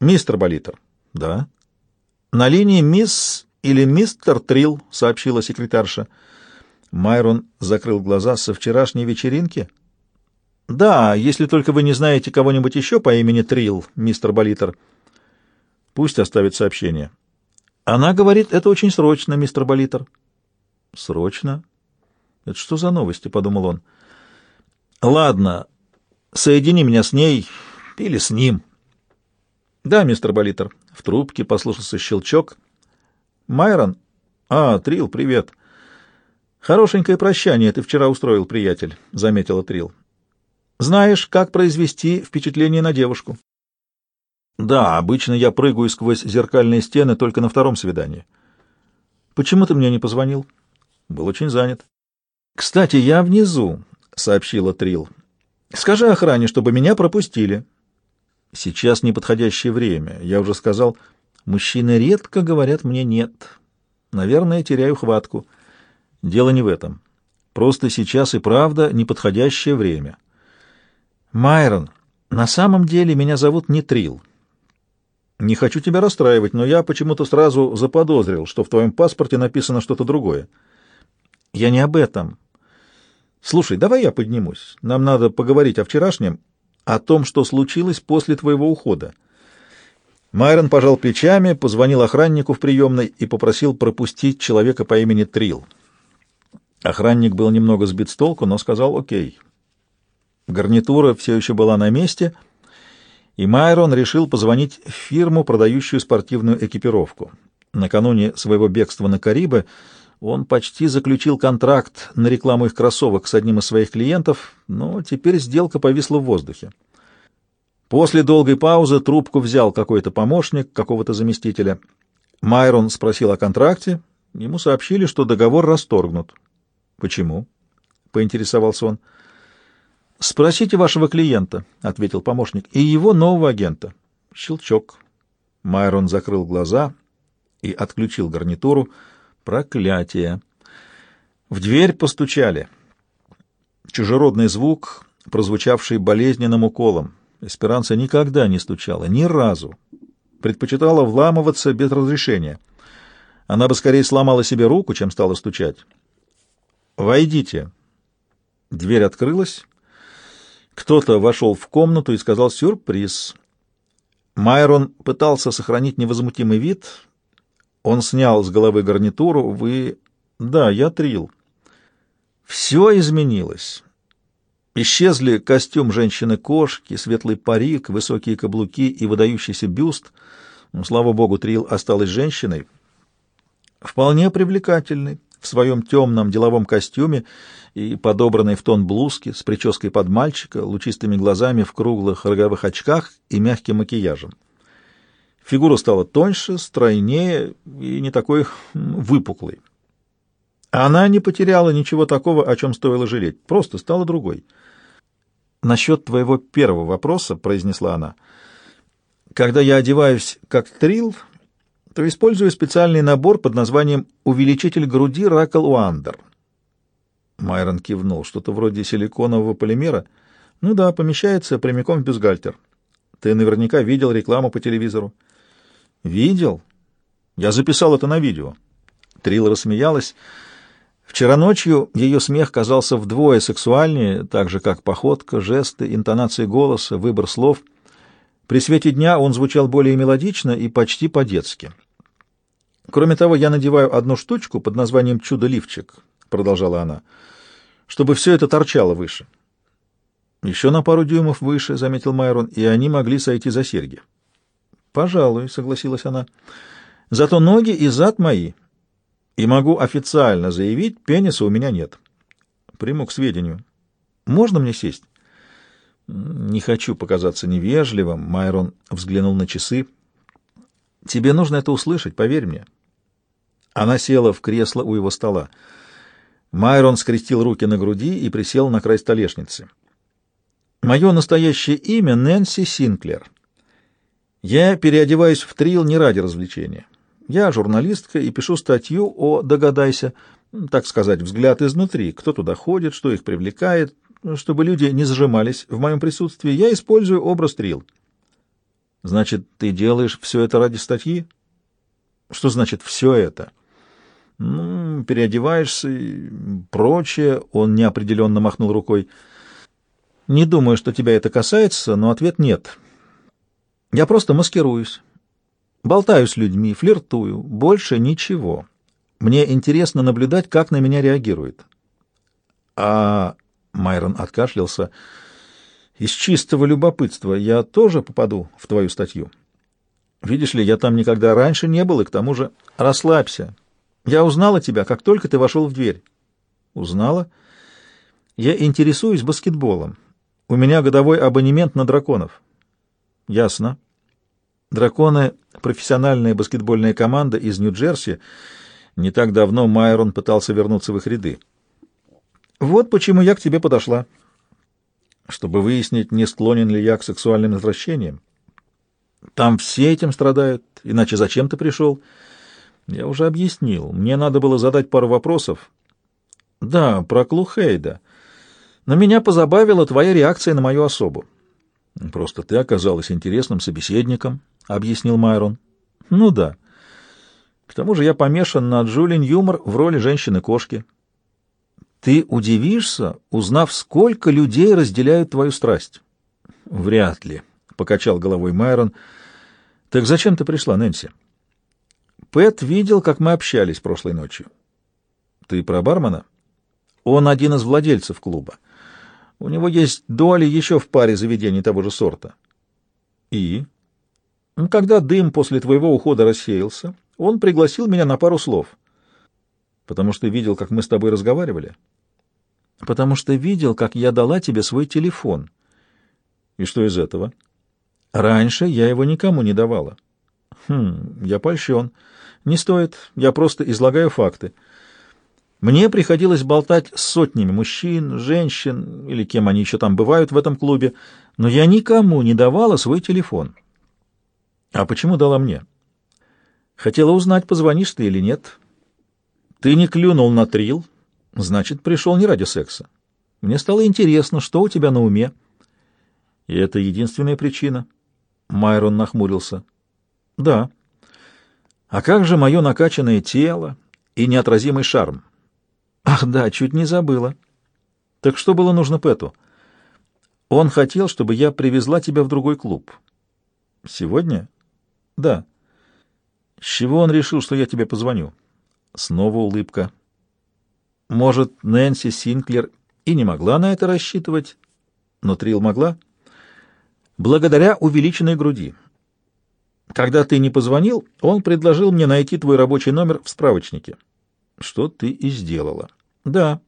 «Мистер Болитер». «Да». «На линии мисс или мистер Трилл», — сообщила секретарша. Майрон закрыл глаза со вчерашней вечеринки. «Да, если только вы не знаете кого-нибудь еще по имени Трилл, мистер Болитер». «Пусть оставит сообщение». «Она говорит, это очень срочно, мистер Болитер». «Срочно? Это что за новости?» — подумал он. «Ладно, соедини меня с ней или с ним». «Да, мистер Болитер». В трубке послышался щелчок. «Майрон?» «А, Трил, привет». «Хорошенькое прощание ты вчера устроил, приятель», — заметила Трил. «Знаешь, как произвести впечатление на девушку?» «Да, обычно я прыгаю сквозь зеркальные стены только на втором свидании». «Почему ты мне не позвонил?» «Был очень занят». «Кстати, я внизу», — сообщила Трил. «Скажи охране, чтобы меня пропустили». Сейчас неподходящее время. Я уже сказал, мужчины редко говорят мне «нет». Наверное, теряю хватку. Дело не в этом. Просто сейчас и правда неподходящее время. Майрон, на самом деле меня зовут не Трил. Не хочу тебя расстраивать, но я почему-то сразу заподозрил, что в твоем паспорте написано что-то другое. Я не об этом. Слушай, давай я поднимусь. Нам надо поговорить о вчерашнем о том, что случилось после твоего ухода. Майрон пожал плечами, позвонил охраннику в приемной и попросил пропустить человека по имени Трил. Охранник был немного сбит с толку, но сказал «Окей». Гарнитура все еще была на месте, и Майрон решил позвонить в фирму, продающую спортивную экипировку. Накануне своего бегства на Карибы он почти заключил контракт на рекламу их кроссовок с одним из своих клиентов, но теперь сделка повисла в воздухе. После долгой паузы трубку взял какой-то помощник какого-то заместителя. Майрон спросил о контракте, ему сообщили, что договор расторгнут. «Почему?» — поинтересовался он. «Спросите вашего клиента», — ответил помощник, — «и его нового агента». Щелчок. Майрон закрыл глаза и отключил гарнитуру, — Проклятие! В дверь постучали. Чужеродный звук, прозвучавший болезненным уколом. Эсперанца никогда не стучала, ни разу. Предпочитала вламываться без разрешения. Она бы скорее сломала себе руку, чем стала стучать. «Войдите». Дверь открылась. Кто-то вошел в комнату и сказал «сюрприз». Майрон пытался сохранить невозмутимый вид, он снял с головы гарнитуру. Вы... Да, я Трил. Все изменилось. Исчезли костюм женщины-кошки, светлый парик, высокие каблуки и выдающийся бюст. Ну, слава богу, Трил осталась женщиной. Вполне привлекательной, в своем темном деловом костюме и подобранной в тон блузки, с прической под мальчика, лучистыми глазами в круглых роговых очках и мягким макияжем. Фигура стала тоньше, стройнее и не такой выпуклой. Она не потеряла ничего такого, о чем стоило жалеть, просто стала другой. «Насчет твоего первого вопроса», — произнесла она, — «когда я одеваюсь как трил, то использую специальный набор под названием «Увеличитель груди Ракл Уандер». Майрон кивнул. «Что-то вроде силиконового полимера?» «Ну да, помещается прямиком в бюстгальтер. Ты наверняка видел рекламу по телевизору». «Видел? Я записал это на видео». Трил рассмеялась. Вчера ночью ее смех казался вдвое сексуальнее, так же, как походка, жесты, интонации голоса, выбор слов. При свете дня он звучал более мелодично и почти по-детски. «Кроме того, я надеваю одну штучку под названием «Чудо-лифчик», — продолжала она, — «чтобы все это торчало выше». «Еще на пару дюймов выше», — заметил Майрон, — «и они могли сойти за серьги». «Пожалуй», — согласилась она. «Зато ноги и зад мои. И могу официально заявить, пениса у меня нет. Приму к сведению. Можно мне сесть?» «Не хочу показаться невежливым», — Майрон взглянул на часы. «Тебе нужно это услышать, поверь мне». Она села в кресло у его стола. Майрон скрестил руки на груди и присел на край столешницы. «Мое настоящее имя — Нэнси Синклер». Я переодеваюсь в трил не ради развлечения. Я журналистка и пишу статью о «Догадайся», так сказать, взгляд изнутри, кто туда ходит, что их привлекает, чтобы люди не сжимались в моем присутствии. Я использую образ трил. Значит, ты делаешь все это ради статьи? Что значит «все это»? Ну, переодеваешься и прочее. Он неопределенно махнул рукой. Не думаю, что тебя это касается, но ответ нет. Я просто маскируюсь. Болтаю с людьми, флиртую. Больше ничего. Мне интересно наблюдать, как на меня реагирует. А Майрон откашлялся. Из чистого любопытства я тоже попаду в твою статью. Видишь ли, я там никогда раньше не был, и к тому же расслабься. Я узнала тебя, как только ты вошел в дверь. Узнала? Я интересуюсь баскетболом. У меня годовой абонемент на драконов. Ясно. Драконы — профессиональная баскетбольная команда из Нью-Джерси. Не так давно Майрон пытался вернуться в их ряды. Вот почему я к тебе подошла. Чтобы выяснить, не склонен ли я к сексуальным извращениям. Там все этим страдают, иначе зачем ты пришел? Я уже объяснил. Мне надо было задать пару вопросов. Да, про Клухейда. Но меня позабавила твоя реакция на мою особу. Просто ты оказалась интересным собеседником, — объяснил Майрон. Ну да. К тому же я помешан на Джулин Юмор в роли женщины-кошки. Ты удивишься, узнав, сколько людей разделяют твою страсть? Вряд ли, — покачал головой Майрон. Так зачем ты пришла, Нэнси? Пэт видел, как мы общались прошлой ночью. Ты про бармена? Он один из владельцев клуба. У него есть доли еще в паре заведений того же сорта. И? Когда дым после твоего ухода рассеялся, он пригласил меня на пару слов. Потому что видел, как мы с тобой разговаривали? Потому что видел, как я дала тебе свой телефон. И что из этого? Раньше я его никому не давала. Хм, я польщен. Не стоит, я просто излагаю факты. Мне приходилось болтать с сотнями мужчин, женщин или кем они еще там бывают в этом клубе, но я никому не давала свой телефон. А почему дала мне? Хотела узнать, позвонишь ты или нет. Ты не клюнул на трил, значит, пришел не ради секса. Мне стало интересно, что у тебя на уме. И это единственная причина. Майрон нахмурился. Да. А как же мое накачанное тело и неотразимый шарм? Ах да, чуть не забыла. Так что было нужно Пэту? Он хотел, чтобы я привезла тебя в другой клуб. Сегодня? Да. С чего он решил, что я тебе позвоню? Снова улыбка. Может, Нэнси Синклер и не могла на это рассчитывать, но Трил могла? Благодаря увеличенной груди. Когда ты не позвонил, он предложил мне найти твой рабочий номер в справочнике. Что ты и сделала. Да.